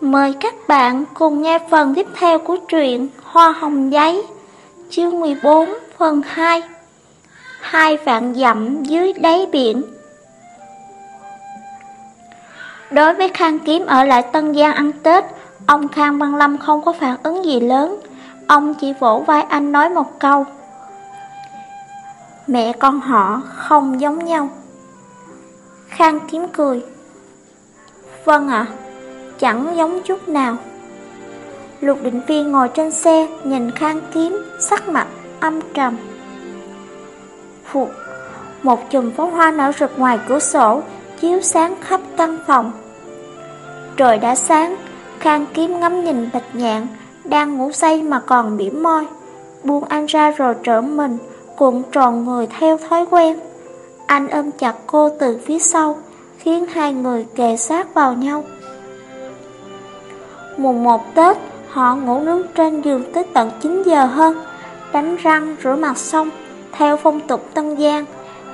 Mời các bạn cùng nghe phần tiếp theo của truyện Hoa Hồng Giấy, Chương 14 phần 2 Hai vạn dặm dưới đáy biển. Đối với Khang Kiếm ở lại Tân Giang ăn Tết, Ông Khang Văn Lâm không có phản ứng gì lớn. Ông chỉ vỗ vai anh nói một câu. Mẹ con họ không giống nhau. Khang Kiếm cười. Vâng ạ. Chẳng giống chút nào. Lục định viên ngồi trên xe, Nhìn Khang Kiếm, Sắc mặt âm trầm. Phục Một chùm pháo hoa nở rực ngoài cửa sổ, Chiếu sáng khắp căn phòng. Trời đã sáng, Khang Kiếm ngắm nhìn bạch nhạn, Đang ngủ say mà còn mỉm môi Buông anh ra rồi trở mình, Cuộn tròn người theo thói quen. Anh ôm chặt cô từ phía sau, Khiến hai người kề sát vào nhau. Mùng 1 Tết, Họ ngủ nướng trên giường tới tận 9 giờ hơn. Đánh răng rửa mặt xong, Theo phong tục Tân Giang,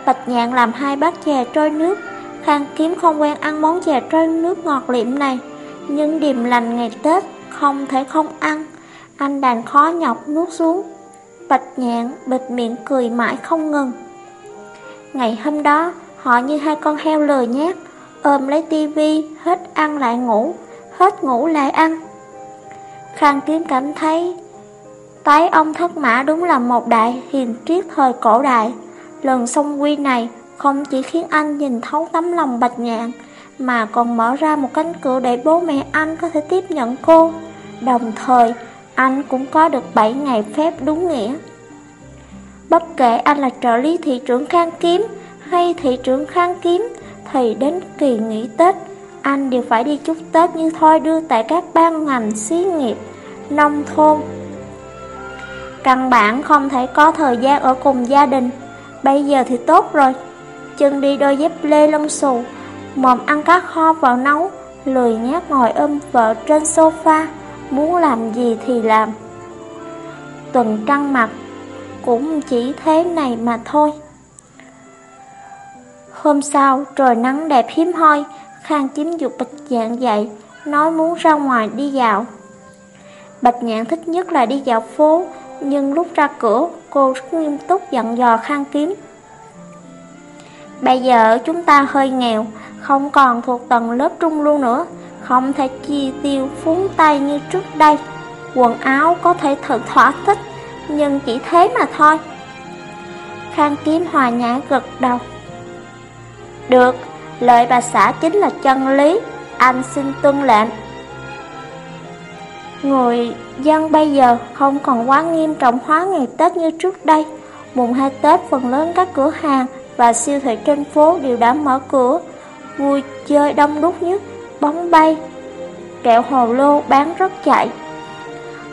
Bạch nhạn làm hai bát chè trôi nước. Khang kiếm không quen ăn món chè trôi nước ngọt liệm này, Nhưng điềm lành ngày Tết Không thể không ăn. Anh đành khó nhọc nuốt xuống. Bạch nhạn bịt miệng cười mãi không ngừng. Ngày hôm đó, Họ như hai con heo lười nhát, Ôm lấy tivi, Hết ăn lại ngủ. Hết ngủ lại ăn. Khang kiếm cảm thấy Tái ông thất mã đúng là một đại hiền triết thời cổ đại. Lần song quy này không chỉ khiến anh nhìn thấu tấm lòng bạch nhạn, Mà còn mở ra một cánh cửa để bố mẹ anh có thể tiếp nhận cô. Đồng thời, anh cũng có được 7 ngày phép đúng nghĩa. Bất kể anh là trợ lý thị trưởng Khang Kiếm hay thị trưởng Khang Kiếm Thì đến kỳ nghỉ Tết anh đều phải đi chúc Tết như thôi đưa tại các ban ngành xí nghiệp, nông thôn. Căn bản không thể có thời gian ở cùng gia đình, bây giờ thì tốt rồi. Chân đi đôi dép lê lông xù, mồm ăn cá kho vào nấu, lười nhát ngồi ôm vợ trên sofa, muốn làm gì thì làm. Tuần trăng mặt, cũng chỉ thế này mà thôi. Hôm sau, trời nắng đẹp hiếm hoi, Khang chiếm dục bạch nhạn dậy, nói muốn ra ngoài đi dạo. Bạch nhạn thích nhất là đi dạo phố, nhưng lúc ra cửa, cô rất nghiêm túc dặn dò Khang kiếm. Bây giờ chúng ta hơi nghèo, không còn thuộc tầng lớp trung lưu nữa, không thể chi tiêu phúng tay như trước đây. Quần áo có thể thật thỏa thích, nhưng chỉ thế mà thôi. Khang kiếm hòa nhã gật đầu. Được, Lời bà xã chính là chân lý. Anh xin tuân lệnh. Người dân bây giờ không còn quá nghiêm trọng hóa ngày Tết như trước đây. Mùng 2 Tết phần lớn các cửa hàng và siêu thị trên phố đều đã mở cửa. Vui chơi đông đúc nhất, bóng bay Kẹo hồ lô bán rất chạy.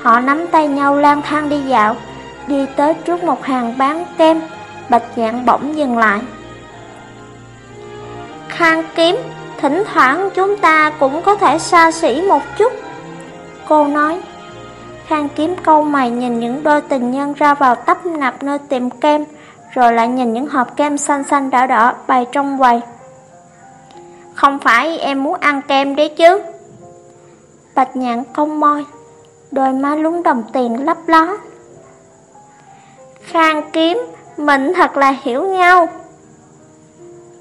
Họ nắm tay nhau lang thang đi dạo Đi tới trước một hàng bán kem. Bạch nhạn bỗng dừng lại khang kiếm, thỉnh thoảng chúng ta cũng có thể xa xỉ một chút. Cô nói, khang kiếm câu mày nhìn những đôi tình nhân ra vào tấp nập nơi tiệm kem, rồi lại nhìn những hộp kem xanh xanh đỏ đỏ bày trong quầy. Không phải em muốn ăn kem đấy chứ? Bạch nhạn cong môi, đôi má lúng đồng tiền lấp ló. Khang kiếm, mình thật là hiểu nhau.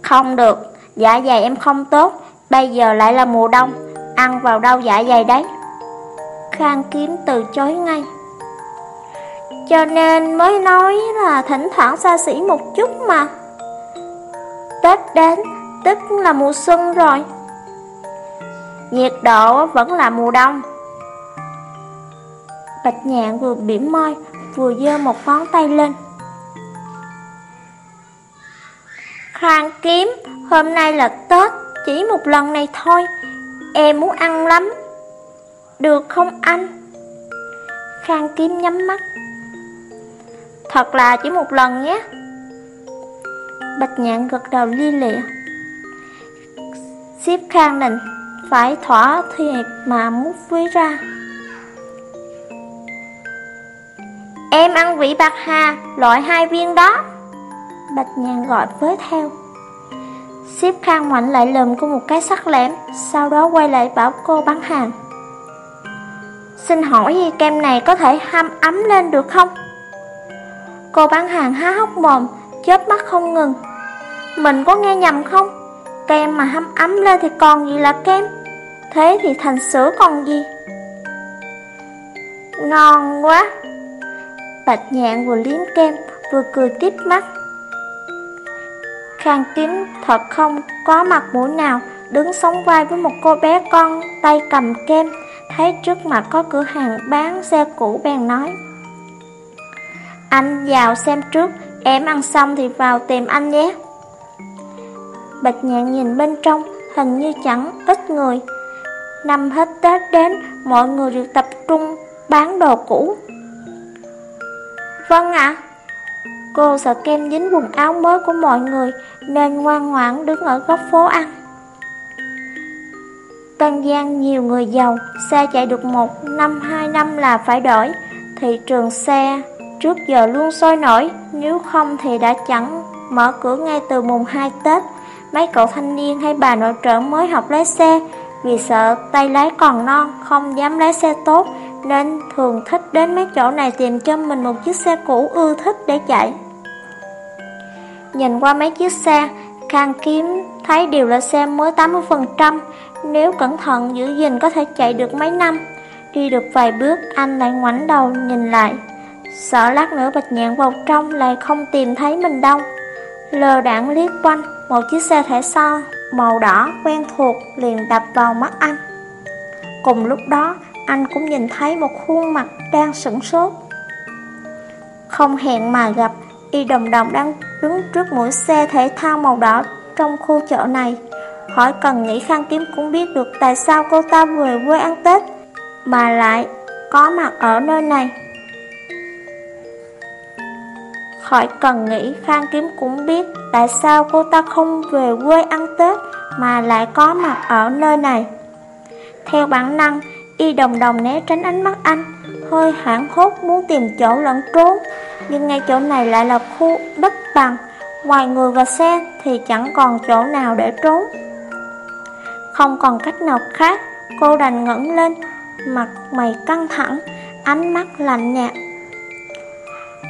Không được, Dạ dày em không tốt, Bây giờ lại là mùa đông, Ăn vào đâu dạ dày đấy. Khang kiếm từ chối ngay. Cho nên mới nói là thỉnh thoảng xa xỉ một chút mà. Tết đến, Tức là mùa xuân rồi. Nhiệt độ vẫn là mùa đông. Bạch nhạn vừa bỉm môi Vừa dơ một ngón tay lên. Khang kiếm, hôm nay là Tết, chỉ một lần này thôi, em muốn ăn lắm. Được không anh? Khang kiếm nhắm mắt. Thật là chỉ một lần nhé. Bạch nhạn gật đầu li lịa. Xếp khang định, phải thỏa thiệt mà mút ví ra. Em ăn vị bạc hà, loại hai viên đó. Bạch nhàn gọi với theo Xếp khang mạnh lại lùm cô một cái sắc lẻm Sau đó quay lại bảo cô bán hàng Xin hỏi gì kem này có thể hâm ấm lên được không? Cô bán hàng há hốc mồm, chớp mắt không ngừng. Mình có nghe nhầm không? Kem mà hâm ấm lên thì còn gì là kem? Thế thì thành sữa còn gì? Ngon quá! Bạch nhạn vừa liếm kem, vừa cười tiếp mắt. Khang kiếm thật không có mặt mũi nào, đứng sống vai với một cô bé con, tay cầm kem, thấy trước mặt có cửa hàng bán xe cũ bèn nói. Anh vào xem trước, em ăn xong thì vào tìm anh nhé. Bạch nhạn nhìn bên trong, hình như chẳng ít người. Năm hết Tết đến, mọi người đều tập trung bán đồ cũ. Vâng ạ. Cô sợ kem dính quần áo mới của mọi người nên ngoan ngoãn đứng ở góc phố ăn. Tân Giang nhiều người giàu, xe chạy được một năm hai năm là phải đổi. Thị trường xe trước giờ luôn sôi nổi, nếu không thì đã chẳng mở cửa ngay từ mùng 2 Tết. Mấy cậu thanh niên hay bà nội trợ mới học lái xe, vì sợ tay lái còn non, không dám lái xe tốt, nên thường thích đến mấy chỗ này tìm cho mình một chiếc xe cũ ưa thích để chạy. Nhìn qua mấy chiếc xe, Khang Kiếm thấy đều là xe mới 80%, nếu cẩn thận giữ gìn có thể chạy được mấy năm. Đi được vài bước, anh lại ngoảnh đầu nhìn lại. Sợ lát nữa bạch nhạn vào trong lại không tìm thấy mình đâu. Lờ đạn liếc quanh, một chiếc xe thể sau màu đỏ quen thuộc liền đập vào mắt anh. Cùng lúc đó, anh cũng nhìn thấy một khuôn mặt đang sửng sốt. Không hẹn mà gặp, Y Đồng Đồng đang đứng trước mũi xe thể thao màu đỏ trong khu chợ này. Hỏi cần nghĩ Khang Kiếm cũng biết được tại sao cô ta về quê ăn Tết, mà lại có mặt ở nơi này. Khỏi cần nghĩ Khang Kiếm cũng biết tại sao cô ta không về quê ăn Tết mà lại có mặt ở nơi này. Theo bản năng, y đồng đồng né tránh ánh mắt anh, hơi hoảng hốt muốn tìm chỗ lẫn trốn, nhưng ngay chỗ này lại là khu đất bằng, ngoài người và xe thì chẳng còn chỗ nào để trốn. Không còn cách nào khác, cô đành ngẩng lên, mặt mày căng thẳng, ánh mắt lạnh nhạt.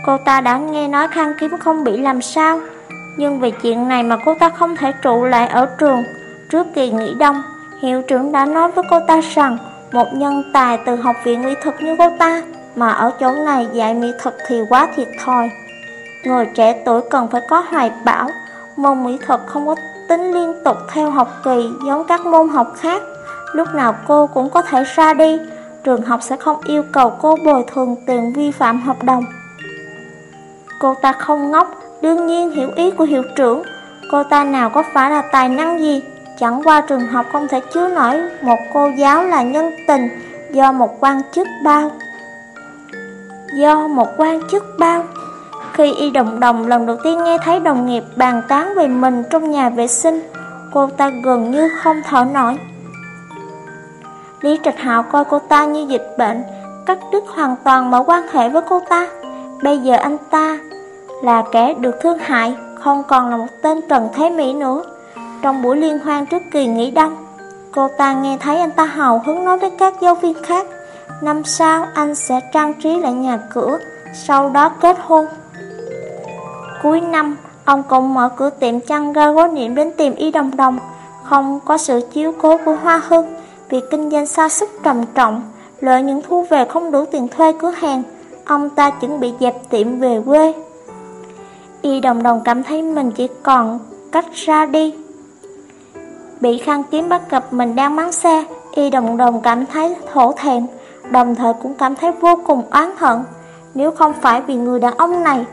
Cô ta đã nghe nói Khang Kiếm không bị làm sao, nhưng vì chuyện này mà cô ta không thể trụ lại ở trường. Trước kỳ nghỉ đông, hiệu trưởng đã nói với cô ta rằng một nhân tài từ học viện mỹ thuật như cô ta mà ở chỗ này dạy mỹ thuật thì quá thiệt thòi. Người trẻ tuổi cần phải có hoài bão, môn mỹ thuật không có tính liên tục theo học kỳ giống các môn học khác. Lúc nào cô cũng có thể ra đi, trường học sẽ không yêu cầu cô bồi thường tiền vi phạm hợp đồng. Cô ta không ngốc, đương nhiên hiểu ý của hiệu trưởng. Cô ta nào có phải là tài năng gì, chẳng qua trường học không thể chứa nổi một cô giáo là nhân tình do một quan chức bao. Do một quan chức bao. Khi y đồng đồng lần đầu tiên nghe thấy đồng nghiệp bàn tán về mình trong nhà vệ sinh, cô ta gần như không thở nổi. Lý Trạch Hạo coi cô ta như dịch bệnh, cắt đứt hoàn toàn mọi quan hệ với cô ta. Bây giờ anh ta là kẻ được thương hại, không còn là một tên Trần Thế Mỹ nữa. Trong buổi liên hoan trước kỳ nghỉ đông, cô ta nghe thấy anh ta hào hứng nói với các giáo viên khác, năm sau anh sẽ trang trí lại nhà cửa, sau đó kết hôn. Cuối năm, ông cũng mở cửa tiệm chăn ga gối niệm đến tìm y đồng đồng, không có sự chiếu cố của Hoa Hưng, vì kinh doanh xa xúc trầm trọng, lợi những thu về không đủ tiền thuê cửa hàng, ông ta chuẩn bị dẹp tiệm về quê. Y đồng đồng cảm thấy mình chỉ còn cách ra đi. Bị khăn kiếm bắt gặp mình đang mắng xe, Y đồng đồng cảm thấy thổ thẹn, đồng thời cũng cảm thấy vô cùng oán hận. Nếu không phải vì người đàn ông này,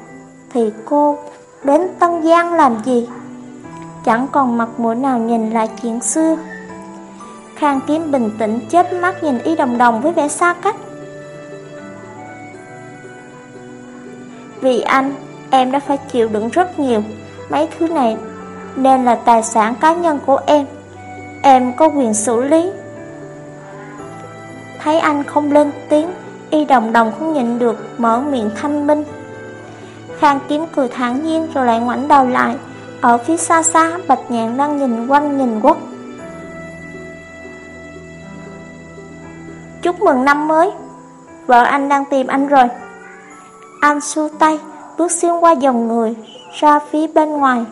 thì cô đến Tân Giang làm gì? Chẳng còn mặt mũi nào nhìn lại chuyện xưa. Khang Kiếm bình tĩnh chớp mắt nhìn Y Đồng Đồng với vẻ xa cách. Vì anh, em đã phải chịu đựng rất nhiều. Mấy thứ này nên là tài sản cá nhân của em. Em có quyền xử lý. Thấy anh không lên tiếng, Y Đồng Đồng không nhịn được mở miệng thanh minh. Khang Kiếm cười thản nhiên rồi lại ngoảnh đầu lại. Ở phía xa xa, Bạch Nhạn đang nhìn quanh nhìn quất. Chúc mừng năm mới Vợ anh đang tìm anh rồi Anh xua tay Bước xuyên qua dòng người Ra phía bên ngoài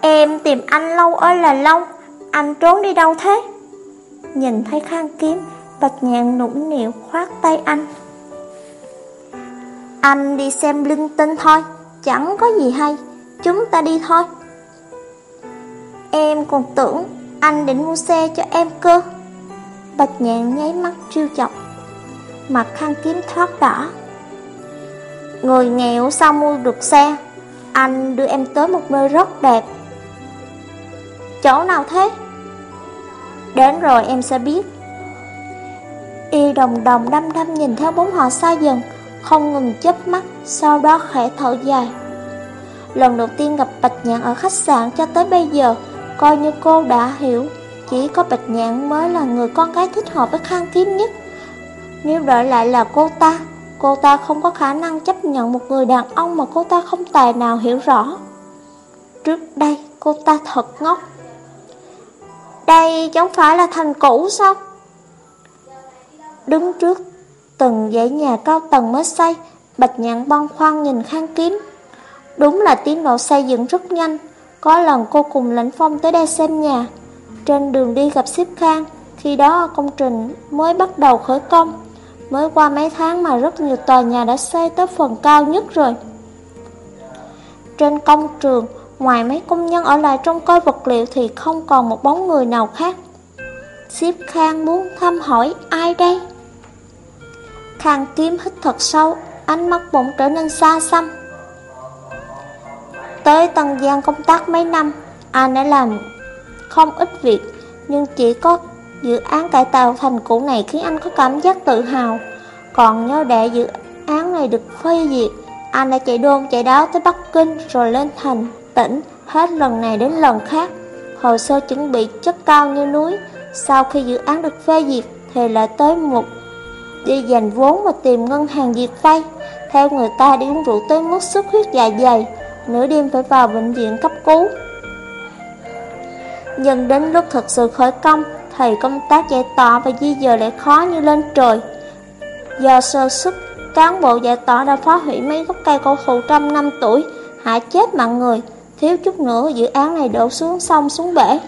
Em tìm anh lâu ơi là lâu anh trốn đi đâu thế? Nhìn thấy khang kiếm, Bạch nhạn nũng nịu khoát tay anh. Anh đi xem linh tinh thôi, Chẳng có gì hay, Chúng ta đi thôi. Em còn tưởng anh định mua xe cho em cơ. Bạch nhạn nháy mắt trêu chọc. Mặt khang kiếm thoát đỏ. Người nghèo sao mua được xe? Anh đưa em tới một nơi rất đẹp. Chỗ nào thế? Đến rồi, em sẽ biết. Y đồng đồng đăm đăm nhìn theo bóng họ xa dần, Không ngừng chớp mắt, Sau đó khẽ thở dài. Lần đầu tiên gặp Bạch Nhạn ở khách sạn cho tới bây giờ, Coi như cô đã hiểu, Chỉ có Bạch Nhạn mới là người con gái thích hợp với Khang Kiếm nhất. Nếu đợi lại là cô ta Cô ta không có khả năng chấp nhận một người đàn ông mà cô ta không tài nào hiểu rõ. Trước đây, cô ta thật ngốc. Đây chẳng phải là thành cũ sao? Đứng trước từng dãy nhà cao tầng mới xây, Bạch nhạn băn khoăn nhìn khang kiếm. Đúng là tiến độ xây dựng rất nhanh, Có lần cô cùng lãnh phong tới đây xem nhà. Trên đường đi gặp xếp khang, Khi đó công trình mới bắt đầu khởi công. Mới qua mấy tháng mà rất nhiều tòa nhà đã xây tới phần cao nhất rồi. Trên công trường Ngoài mấy công nhân ở lại trong coi vật liệu Thì không còn một bóng người nào khác. Xếp khang muốn thăm hỏi ai đây? Khang kiếm hít thật sâu, Ánh mắt bỗng trở nên xa xăm. Tới Tân Giang công tác mấy năm, Anh đã làm không ít việc, Nhưng chỉ có dự án cải tạo thành cũ này khiến anh có cảm giác tự hào. Còn nhớ để dự án này được phê duyệt, Anh đã chạy đôn chạy đáo tới Bắc Kinh Rồi lên thành tỉnh Hết lần này đến lần khác Hồ sơ chuẩn bị chất cao như núi Sau khi dự án được phê duyệt Thì lại tới một đi dành vốn mà tìm ngân hàng diệt vay. Theo người ta đi uống rượu tới mức xuất huyết dạ dày, nửa đêm phải vào bệnh viện cấp cứu. Nhưng đến lúc thực sự khởi công, thì công tác giải tỏa và di dời lại khó như lên trời. Do sơ sức, cán bộ giải tỏa đã phá hủy mấy gốc cây cổ thụ trăm năm tuổi, hại chết mạng người, thiếu chút nữa dự án này đổ xuống sông xuống bể.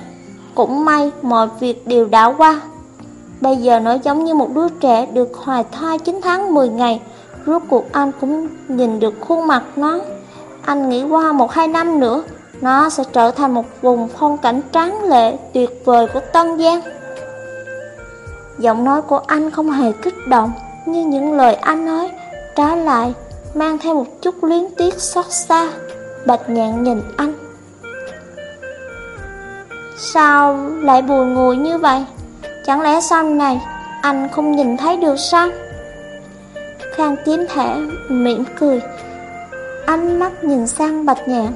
Cũng may mọi việc đều đã qua, Bây giờ nó giống như một đứa trẻ được hoài thai 9 tháng 10 ngày. Rốt cuộc anh cũng nhìn được khuôn mặt nó. Anh nghĩ qua một hai năm nữa Nó sẽ trở thành một vùng phong cảnh tráng lệ tuyệt vời của Tân Giang. Giọng nói của anh không hề kích động Như những lời anh nói Trái lại Mang theo một chút luyến tiếc xót xa. Bạch nhạn nhìn anh Sao lại buồn ngùi như vậy? Chẳng lẽ sau này anh không nhìn thấy được sao? Khang tím thẻ mỉm cười, Ánh mắt nhìn sang bạch nhạn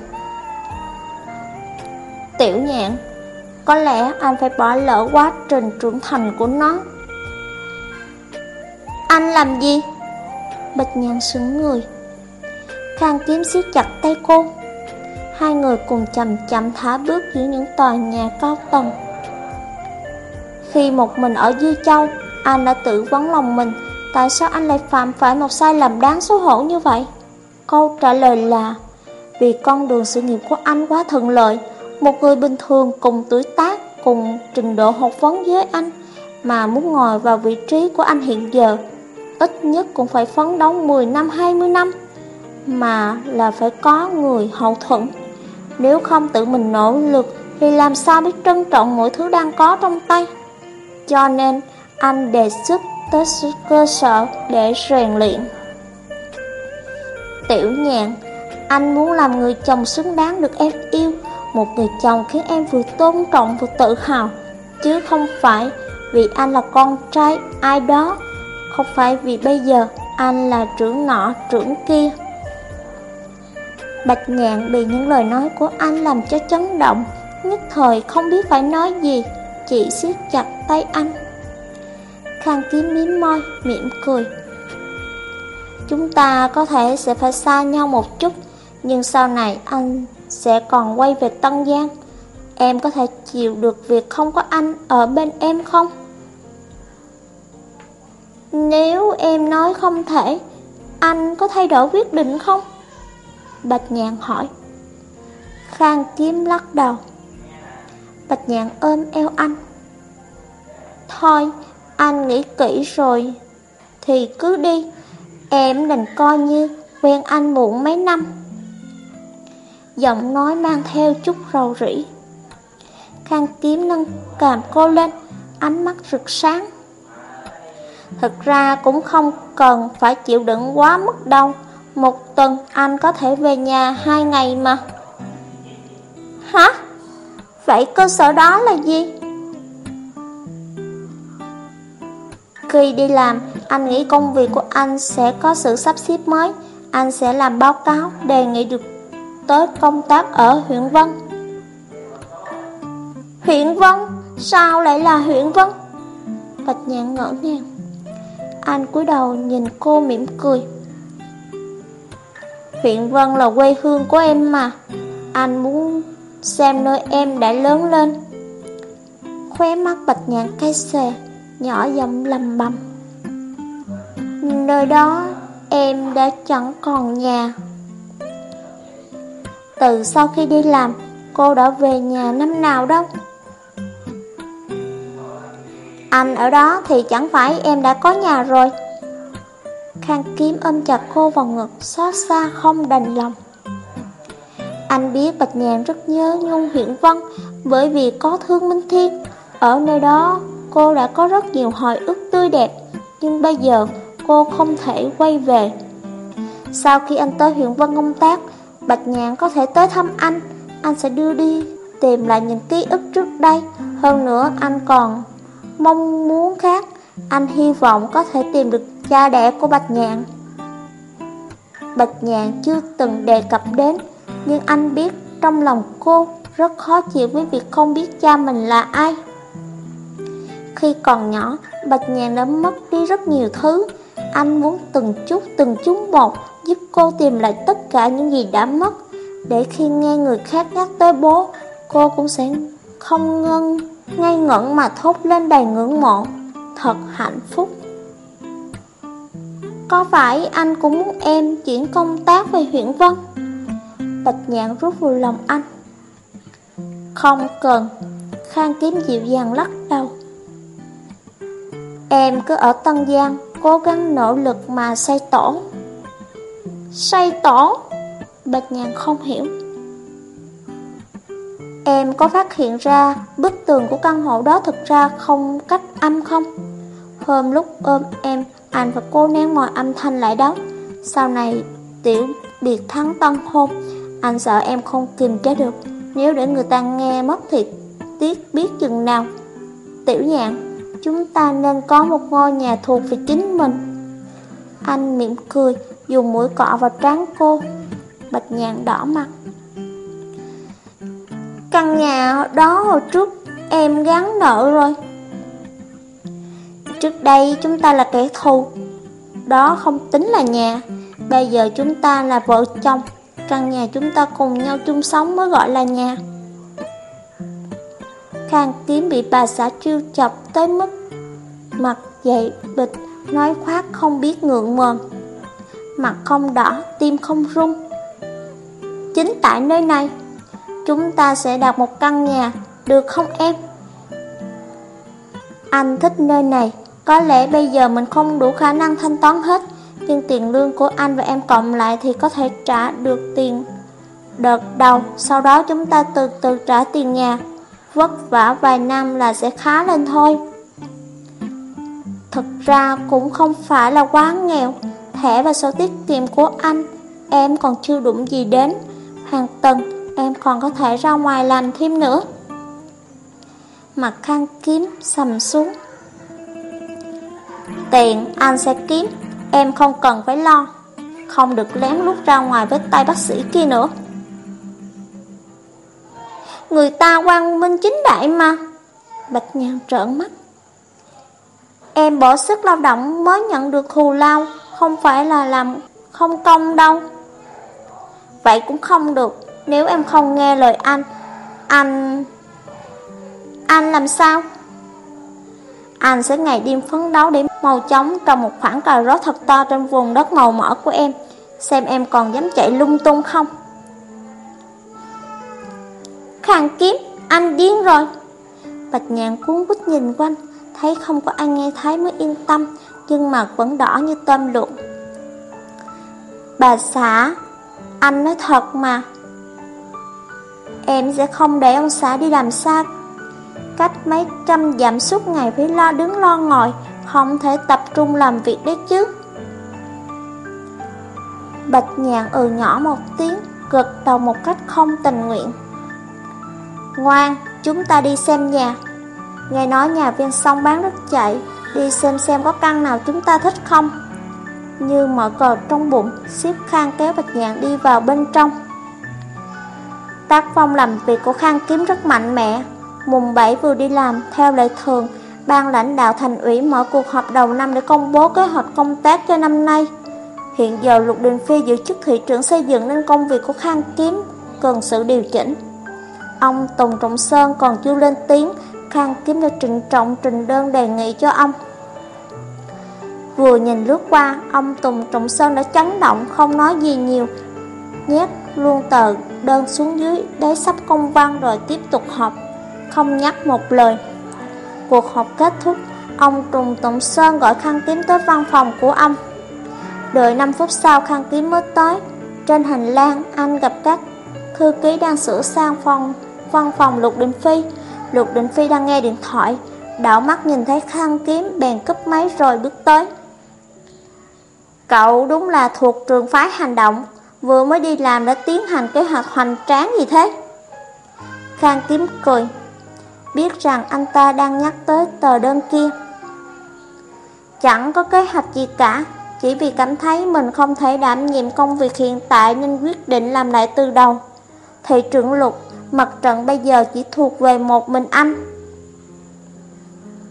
Tiểu nhạn, Có lẽ anh phải bỏ lỡ quá trình trưởng thành của nó Anh làm gì? Bạch nhạn sững người Khang kiếm siết chặt tay cô. Hai người cùng chậm chậm thả bước giữa những tòa nhà cao tầng. Khi một mình ở Dư Châu, anh đã tự vấn lòng mình, tại sao anh lại phạm phải một sai lầm đáng xấu hổ như vậy? Câu trả lời là, vì con đường sự nghiệp của anh quá thuận lợi, một người bình thường cùng tuổi tác, cùng trình độ học vấn với anh, mà muốn ngồi vào vị trí của anh hiện giờ, ít nhất cũng phải phấn đấu 10 năm 20 năm, mà là phải có người hậu thuẫn. Nếu không tự mình nỗ lực thì làm sao biết trân trọng mỗi thứ đang có trong tay? cho nên anh đề xuất tới cơ sở để rèn luyện. Tiểu nhạn, anh muốn làm người chồng xứng đáng được em yêu, một người chồng khiến em vừa tôn trọng vừa tự hào, chứ không phải vì anh là con trai ai đó, không phải vì bây giờ anh là trưởng nọ trưởng kia. Bạch nhạn bị những lời nói của anh làm cho chấn động, nhất thời không biết phải nói gì. Chị siết chặt tay anh Khang kiếm miếm môi, mỉm cười Chúng ta có thể sẽ phải xa nhau một chút Nhưng sau này anh sẽ còn quay về Tân Giang Em có thể chịu được việc không có anh ở bên em không? Nếu em nói không thể, anh có thay đổi quyết định không? Bạch nhạn hỏi. Khang kiếm lắc đầu. Bạch nhạn ôm eo anh. Thôi, anh nghĩ kỹ rồi, thì cứ đi. Em đành coi như quen anh muộn mấy năm. Giọng nói mang theo chút rầu rĩ. Khang kiếm nâng cằm cô lên, ánh mắt rực sáng. Thực ra cũng không cần phải chịu đựng quá mức đâu một tuần anh có thể về nhà hai ngày mà Hả? Vậy cơ sở đó là gì? Khi đi làm, anh nghĩ công việc của anh sẽ có sự sắp xếp mới Anh sẽ làm báo cáo đề nghị được tới công tác ở huyện Vân Huyện Vân? Sao lại là huyện Vân? Bạch nhạn ngỡ ngàng anh cúi đầu nhìn cô mỉm cười Huyện Vân là quê hương của em mà. Anh muốn xem nơi em đã lớn lên. Khóe mắt bạch nhạn cay xè, Nhỏ giọng lầm bầm. Nơi đó em đã chẳng còn nhà. Từ sau khi đi làm, Cô đã về nhà năm nào đâu. Anh ở đó thì chẳng phải em đã có nhà rồi. Khang kiếm ôm chặt cô vào ngực, Xót xa, không đành lòng. Anh biết Bạch Nhàn rất nhớ Nhung huyện Vân Bởi vì có thương Minh Thiên. Ở nơi đó, cô đã có rất nhiều hồi ức tươi đẹp, Nhưng bây giờ cô không thể quay về. Sau khi anh tới huyện Vân công tác, Bạch Nhàn có thể tới thăm anh. Anh sẽ đưa đi tìm lại những ký ức trước đây. Hơn nữa, anh còn mong muốn khác. Anh hy vọng có thể tìm được cha đẻ của Bạch Nhạn. Bạch Nhạn chưa từng đề cập đến Nhưng anh biết trong lòng cô rất khó chịu với việc không biết cha mình là ai. Khi còn nhỏ, Bạch Nhạn đã mất đi rất nhiều thứ. Anh muốn từng chút từng chút một giúp cô tìm lại tất cả những gì đã mất. Để khi nghe người khác nhắc tới bố Cô cũng sẽ không ngân ngay ngẩn mà thốt lên đầy ngưỡng mộ. Thật hạnh phúc. Có phải anh cũng muốn em chuyển công tác về huyện Vân? Bạch nhạn rút vào lòng anh. Không cần, Khang kiếm dịu dàng lắc đầu. Em cứ ở Tân Giang, Cố gắng nỗ lực mà xây tổ. Xây tổ? Bạch nhạn không hiểu. Em có phát hiện ra bức tường của căn hộ đó thực ra không cách âm không? Hôm lúc ôm em, anh và cô nén mọi âm thanh lại đó. Sau này, tiểu biệt thắng tân hôn, anh sợ em không kiềm chế được. Nếu để người ta nghe mất thì tiếc biết chừng nào. Tiểu nhạn, chúng ta nên có một ngôi nhà thuộc về chính mình. Anh mỉm cười, dùng mũi cọ vào trán cô. Bạch nhạn đỏ mặt. Căn nhà đó hồi trước em gắn nợ rồi Trước đây chúng ta là kẻ thù. Đó không tính là nhà. Bây giờ chúng ta là vợ chồng. Căn nhà chúng ta cùng nhau chung sống mới gọi là nhà. Khang kiếm bị bà xã trêu chọc tới mức Mặt dậy bịch Nói khoác không biết ngượng mồm Mặt không đỏ Tim không rung. Chính tại nơi này Chúng ta sẽ đặt một căn nhà, được không em? Anh thích nơi này, có lẽ bây giờ mình không đủ khả năng thanh toán hết, nhưng tiền lương của anh và em cộng lại thì có thể trả được tiền đợt đầu, sau đó chúng ta từ từ trả tiền nhà. Vất vả vài năm là sẽ khá lên thôi. Thực ra cũng không phải là quá nghèo, thẻ và sổ tiết kiệm của anh em còn chưa đụng gì đến. Hàng tuần em còn có thể ra ngoài làm thêm nữa. Mặt khăn kiếm sầm xuống. Tiền anh sẽ kiếm, em không cần phải lo. Không được lén lút ra ngoài với tay bác sĩ kia nữa. Người ta quan minh chính đại mà. Bạch nhàn trợn mắt. Em bỏ sức lao động mới nhận được thù lao, không phải là làm không công đâu. Vậy cũng không được. Nếu em không nghe lời anh Anh anh làm sao? Anh sẽ ngày đêm phấn đấu để màu chóng trong một khoảng cà rốt thật to trên vùng đất màu mỡ của em. Xem em còn dám chạy lung tung không? Khang kiếm, anh điên rồi. Bạch nhạn cuốn quýt nhìn quanh, thấy không có ai nghe thấy mới yên tâm, nhưng mặt vẫn đỏ như tôm luộc. Bà xã, anh nói thật mà. Em sẽ không để ông xã đi làm xa Cách mấy trăm dặm suốt ngày phải lo đứng lo ngồi Không thể tập trung làm việc đấy chứ. Bạch nhạn ừ nhỏ một tiếng Gật đầu một cách không tình nguyện. Ngoan, chúng ta đi xem nhà. Nghe nói nhà viên sông bán rất chạy Đi xem xem có căn nào chúng ta thích không. Như mở cờ trong bụng Xếp khang kéo bạch nhạn đi vào bên trong. Tác phong làm việc của khang kiếm rất mạnh mẽ. Mùng 7 vừa đi làm, theo lệ thường Ban lãnh đạo thành ủy mở cuộc họp đầu năm để công bố kế hoạch công tác cho năm nay. Hiện giờ Lục Đình Phi giữ chức thị trưởng xây dựng nên công việc của Khang Kiếm cần sự điều chỉnh. Ông Tùng Trọng Sơn còn chưa lên tiếng Khang Kiếm đã trịnh trọng trình đơn đề nghị cho ông. Vừa nhìn lướt qua, ông Tùng Trọng Sơn đã chấn động không nói gì nhiều Nhét luôn tờ đơn xuống dưới đáy sắp công văn rồi tiếp tục họp. Không nhắc một lời. Cuộc họp kết thúc, Ông Trùng Tổng Sơn gọi Khang Kiếm tới văn phòng của ông. Đợi 5 phút sau, Khang Kiếm mới tới. Trên hành lang, anh gặp các thư ký đang sửa sang phòng, văn phòng Lục Đình Phi. Lục Đình Phi đang nghe điện thoại. Đảo mắt nhìn thấy Khang Kiếm bèn cúp máy rồi bước tới. Cậu đúng là thuộc trường phái hành động, Vừa mới đi làm đã tiến hành kế hoạch hoành tráng gì thế? Khang kiếm cười. Biết rằng anh ta đang nhắc tới tờ đơn kia. Chẳng có kế hoạch gì cả, Chỉ vì cảm thấy mình không thể đảm nhiệm công việc hiện tại Nên quyết định làm lại từ đầu. Thị trưởng lục, Mặt trận bây giờ chỉ thuộc về một mình anh.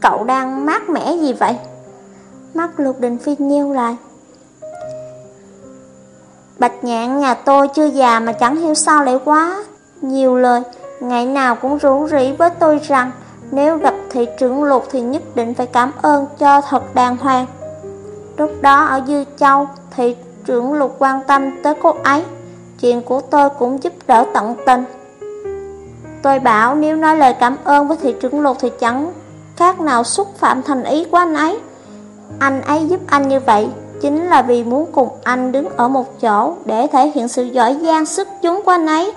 Cậu đang mát mẻ gì vậy? Mắt lục đình phi nheo lại. Bạch nhạn nhà tôi chưa già mà chẳng hiểu sao lại quá Nhiều lời. Ngày nào cũng rủ rỉ với tôi rằng, Nếu gặp thị trưởng lục thì nhất định phải cảm ơn cho thật đàng hoàng. Lúc đó ở Dư Châu, Thị trưởng lục quan tâm tới cô ấy. Chuyện của tôi cũng giúp đỡ tận tình. Tôi bảo nếu nói lời cảm ơn với thị trưởng lục thì chẳng khác nào xúc phạm thành ý của anh ấy. Anh ấy giúp anh như vậy Chính là vì muốn cùng anh đứng ở một chỗ Để thể hiện sự giỏi giang sức chúng của anh ấy.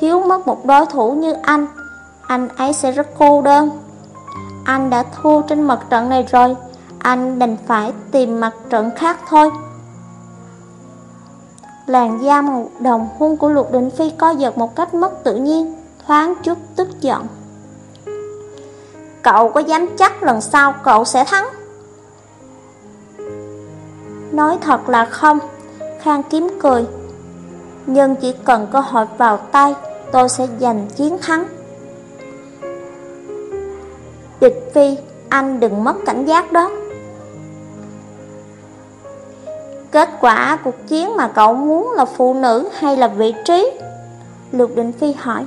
Thiếu mất một đối thủ như anh Anh ấy sẽ rất cô đơn. Anh đã thua trên mặt trận này rồi, Anh đành phải tìm mặt trận khác thôi. Làn da màu đồng hung của Lục Đình Phi co giật một cách mất tự nhiên, Thoáng chút tức giận. Cậu có dám chắc lần sau cậu sẽ thắng? Nói thật là không, Khang kiếm cười. Nhưng chỉ cần cơ hội vào tay Tôi sẽ giành chiến thắng Địch phi Anh đừng mất cảnh giác đó Kết quả cuộc chiến mà cậu muốn là phụ nữ hay là vị trí? Lục Định Phi hỏi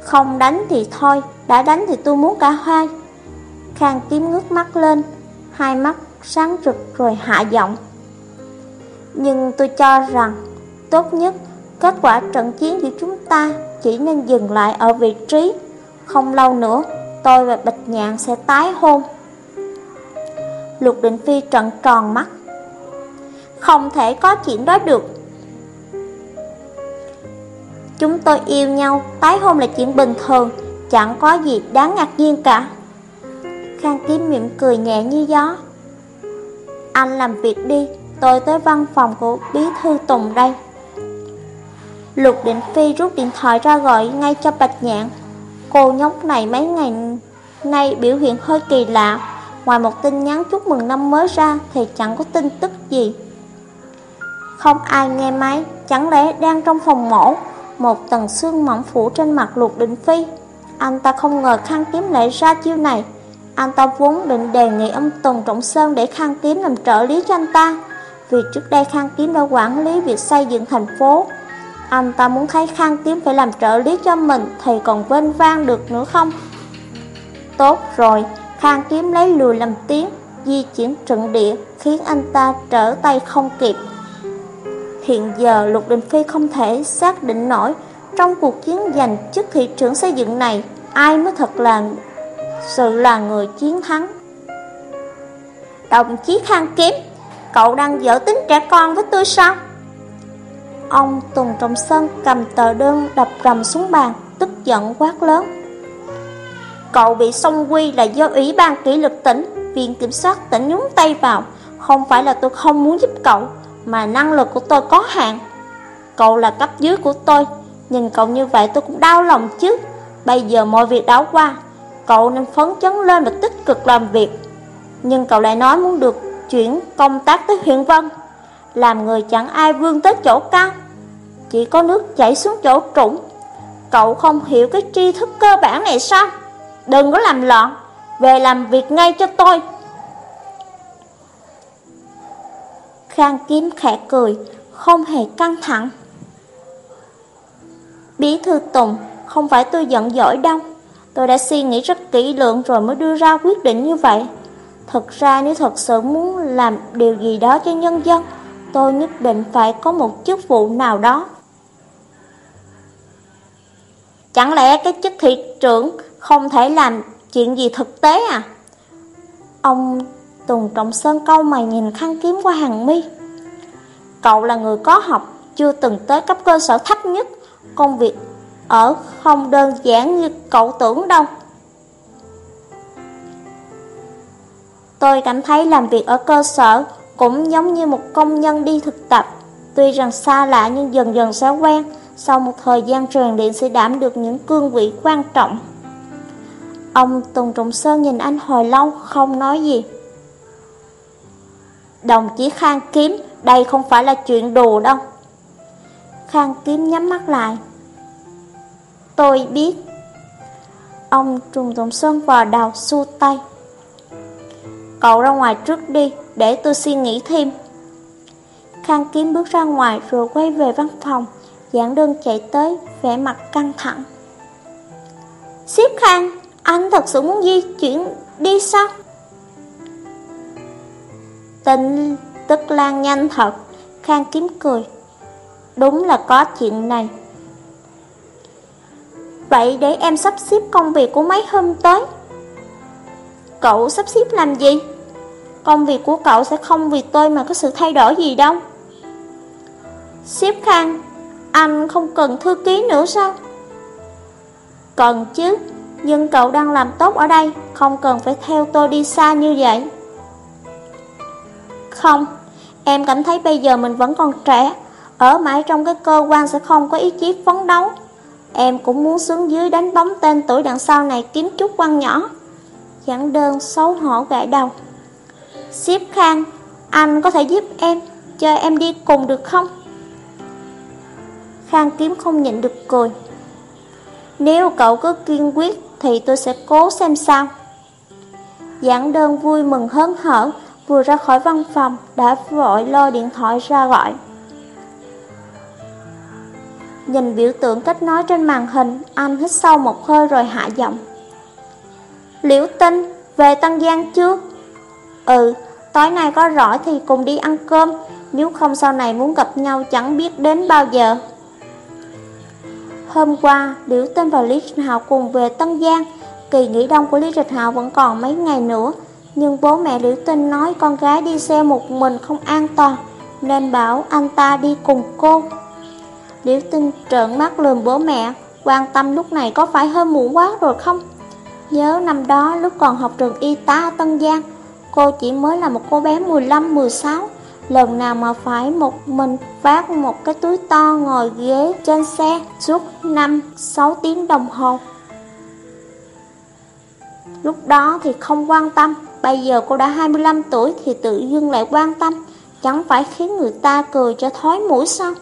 Không đánh thì thôi Đã đánh thì tôi muốn cả hai Khang kiếm ngước mắt lên Hai mắt sáng rực rồi hạ giọng. Nhưng tôi cho rằng, tốt nhất, kết quả trận chiến giữa chúng ta chỉ nên dừng lại ở vị trí. Không lâu nữa, tôi và Bạch Nhạn sẽ tái hôn. Lục Định Phi trận tròn mắt. Không thể có chuyện đó được. Chúng tôi yêu nhau, tái hôn là chuyện bình thường, chẳng có gì đáng ngạc nhiên cả. Khang Kiếm mỉm cười nhẹ như gió, anh làm việc đi, tôi tới văn phòng của bí thư Tùng đây. Lục Định Phi rút điện thoại ra gọi ngay cho Bạch Nhạn. Cô nhóc này mấy ngày nay biểu hiện hơi kỳ lạ. Ngoài một tin nhắn chúc mừng năm mới ra thì chẳng có tin tức gì. Không ai nghe máy, chẳng lẽ đang trong phòng mổ, một tầng xương mỏng phủ trên mặt Lục Định Phi. Anh ta không ngờ Khang kiếm lại ra chiêu này. Anh ta vốn định đề nghị ông Tùng Trọng Sơn để Khang Kiếm làm trợ lý cho anh ta Vì trước đây Khang Kiếm đã quản lý việc xây dựng thành phố anh ta muốn thấy khang kiếm phải làm trợ lý cho mình Thì còn vênh vang được nữa không? Tốt rồi, Khang kiếm lấy lùi làm tiếng, Di chuyển trận địa, Khiến anh ta trở tay không kịp. Hiện giờ Lục Đình Phi không thể xác định nổi Trong cuộc chiến giành chức thị trưởng xây dựng này, Ai mới thật là Sự là người chiến thắng. Đồng chí Khang Kiếm Cậu đang dở tính trẻ con với tôi sao? Ông Tùng Trọng Sơn cầm tờ đơn đập rầm xuống bàn, Tức giận quát lớn. Cậu bị song quy là do Ủy ban kỷ luật tỉnh, Viện kiểm soát tỉnh nhúng tay vào. Không phải là tôi không muốn giúp cậu, Mà năng lực của tôi có hạn. Cậu là cấp dưới của tôi, Nhìn cậu như vậy tôi cũng đau lòng chứ. Bây giờ mọi việc đã qua, Cậu nên phấn chấn lên và tích cực làm việc. Nhưng cậu lại nói muốn được chuyển công tác tới huyện Vân. Làm người chẳng ai vươn tới chỗ cao. Chỉ có nước chảy xuống chỗ trũng. Cậu không hiểu cái tri thức cơ bản này sao? Đừng có làm loạn. Về làm việc ngay cho tôi. Khang Kiếm khẽ cười, Không hề căng thẳng. Bí thư Tùng, Không phải tôi giận dỗi đâu. Tôi đã suy nghĩ rất kỹ lưỡng rồi mới đưa ra quyết định như vậy. Thật ra nếu thật sự muốn làm điều gì đó cho nhân dân Tôi nhất định phải có một chức vụ nào đó. Chẳng lẽ cái chức thị trưởng không thể làm chuyện gì thực tế à? Ông Tùng Trọng Sơn câu mày nhìn khăn kiếm qua hàng mi Cậu là người có học, chưa từng tới cấp cơ sở thấp nhất. Công việc ở không đơn giản như cậu tưởng đâu. Tôi cảm thấy làm việc ở cơ sở cũng giống như một công nhân đi thực tập. Tuy rằng xa lạ nhưng dần dần sẽ quen, sau một thời gian truyền luyện sẽ đảm được những cương vị quan trọng. Ông Tùng Trọng Sơn nhìn anh hồi lâu không nói gì. Đồng chí Khang Kiếm, đây không phải là chuyện đùa đâu. Khang Kiếm nhắm mắt lại. Tôi biết. Ông Trùng Trọng Sơn vào đầu xu tay. Cậu ra ngoài trước đi, để tôi suy nghĩ thêm. Khang Kiếm bước ra ngoài rồi quay về văn phòng, giảng đơn chạy tới, vẻ mặt căng thẳng. Xếp Khang, anh thật sự muốn di chuyển đi sao? Tình tức lan nhanh thật, Khang Kiếm cười. Đúng là có chuyện này. Vậy để em sắp xếp công việc của mấy hôm tới. Cậu sắp xếp làm gì? Công việc của cậu sẽ không vì tôi mà có sự thay đổi gì đâu Xếp khang, Anh không cần thư ký nữa sao? Cần chứ, Nhưng cậu đang làm tốt ở đây, Không cần phải theo tôi đi xa như vậy Không, Em cảm thấy bây giờ mình vẫn còn trẻ, Ở mãi trong cái cơ quan sẽ không có ý chí phấn đấu Em cũng muốn xuống dưới đánh bóng tên tuổi đằng sau này kiếm chút quan nhỏ Giảng đơn xấu hổ gãi đầu. Xếp Khang, Anh có thể giúp em, Cho em đi cùng được không? Khang kiếm không nhịn được cười. Nếu cậu cứ kiên quyết Thì tôi sẽ cố xem sao. Giảng đơn vui mừng hớn hở, Vừa ra khỏi văn phòng, Đã vội lôi điện thoại ra gọi. Nhìn biểu tượng kết nối trên màn hình, Anh hít sâu một hơi rồi hạ giọng. Liễu tinh, Về Tân Giang chưa? Ừ Tối nay có rỗi thì cùng đi ăn cơm. Nếu không sau này muốn gặp nhau chẳng biết đến bao giờ. Hôm qua, Liễu Tinh và Lý Trịch Hào cùng về Tân Giang. Kỳ nghỉ đông của Lý Trịch Hào vẫn còn mấy ngày nữa. Nhưng bố mẹ Liễu Tinh nói con gái đi xe một mình không an toàn, Nên bảo anh ta đi cùng cô. Liễu Tinh trợn mắt lườm bố mẹ. Quan tâm lúc này có phải hơi muộn quá rồi không? Nhớ năm đó lúc còn học trường y tá Tân Giang, Cô chỉ mới là một cô bé 15-16 Lần nào mà phải một mình vác một cái túi to ngồi ghế trên xe suốt 5-6 tiếng đồng hồ. Lúc đó thì không quan tâm, Bây giờ cô đã 25 tuổi thì tự dưng lại quan tâm, Chẳng phải khiến người ta cười cho thói mũi sao?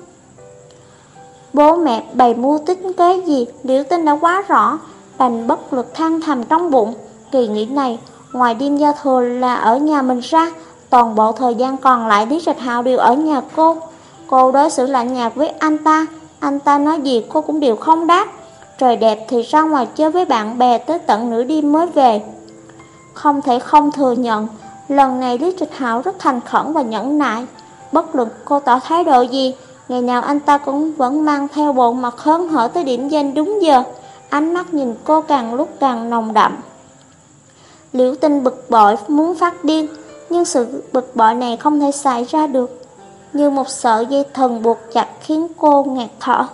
Bố mẹ bày mưu tính kế gì Liễu tin đã quá rõ bành bất lực than thầm trong bụng. Kỳ nghĩ này, Ngoài đêm giao thừa là ở nhà mình ra, Toàn bộ thời gian còn lại Lý Trạch Hạo đều ở nhà cô. Cô đối xử lạnh nhạt với anh ta. Anh ta nói gì cô cũng đều không đáp. Trời đẹp thì ra ngoài chơi với bạn bè tới tận nửa đêm mới về. Không thể không thừa nhận, Lần này Lý Trịch Hảo rất thành khẩn và nhẫn nại. Bất luận cô tỏ thái độ gì, Ngày nào anh ta cũng vẫn mang theo bộ mặt hớn hở tới điểm danh đúng giờ. Ánh mắt nhìn cô càng lúc càng nồng đậm. Liễu tinh bực bội muốn phát điên, Nhưng sự bực bội này không thể xảy ra được, Như một sợi dây thần buộc chặt khiến cô ngạt thở.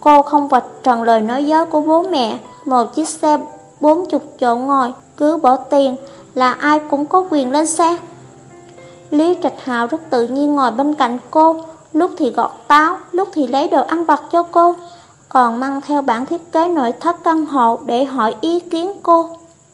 Cô không vạch trần lời nói dối của bố mẹ, Một chiếc xe 40 chỗ ngồi Cứ bỏ tiền là ai cũng có quyền lên xe. Lý Trạch Hào rất tự nhiên ngồi bên cạnh cô, Lúc thì gọt táo, Lúc thì lấy đồ ăn vặt cho cô. Còn mang theo bản thiết kế nội thất căn hộ Để hỏi ý kiến cô.